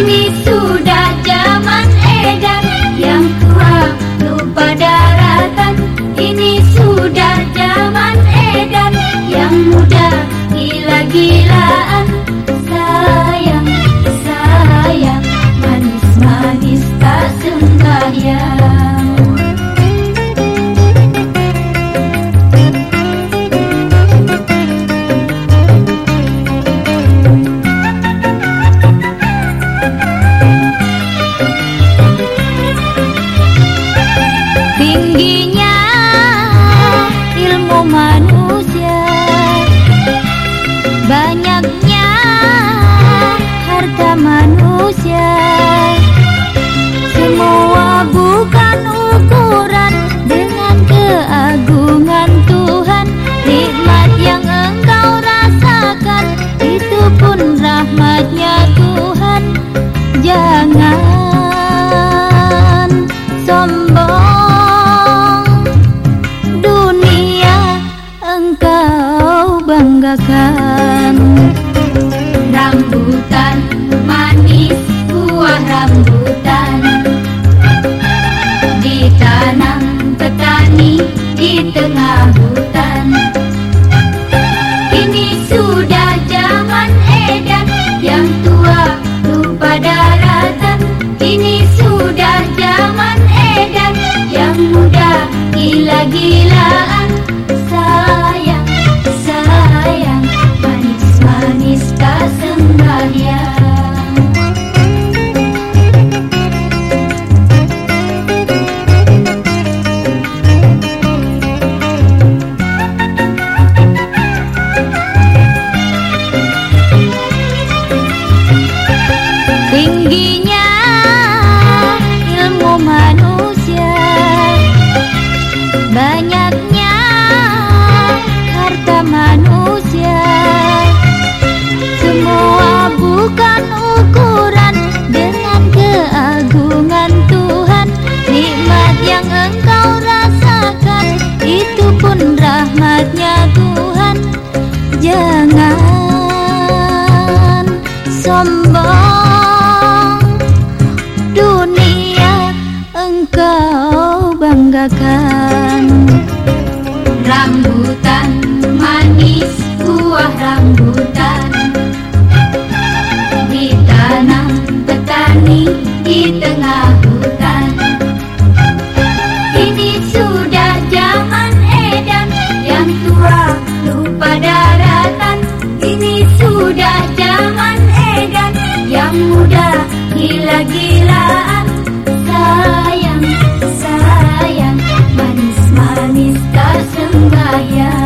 Ini sudah zaman edan yang tua lupa daratan Ini sudah zaman edan yang muda gila-gilaan rahmatnya Tuhan Jangan sombong. Dunia engkau banggakan. Rambutan manis buah rambutan. Ditanam petani di tengah hutan. Ini sudah Jangan sombong Dunia engkau banggakan. Rambutan manis buah rambutan. Ditanam petani di tengah hutan. Ini sudah muda gila-gilaan. Sayang sayang manis-manis tak sembahyang.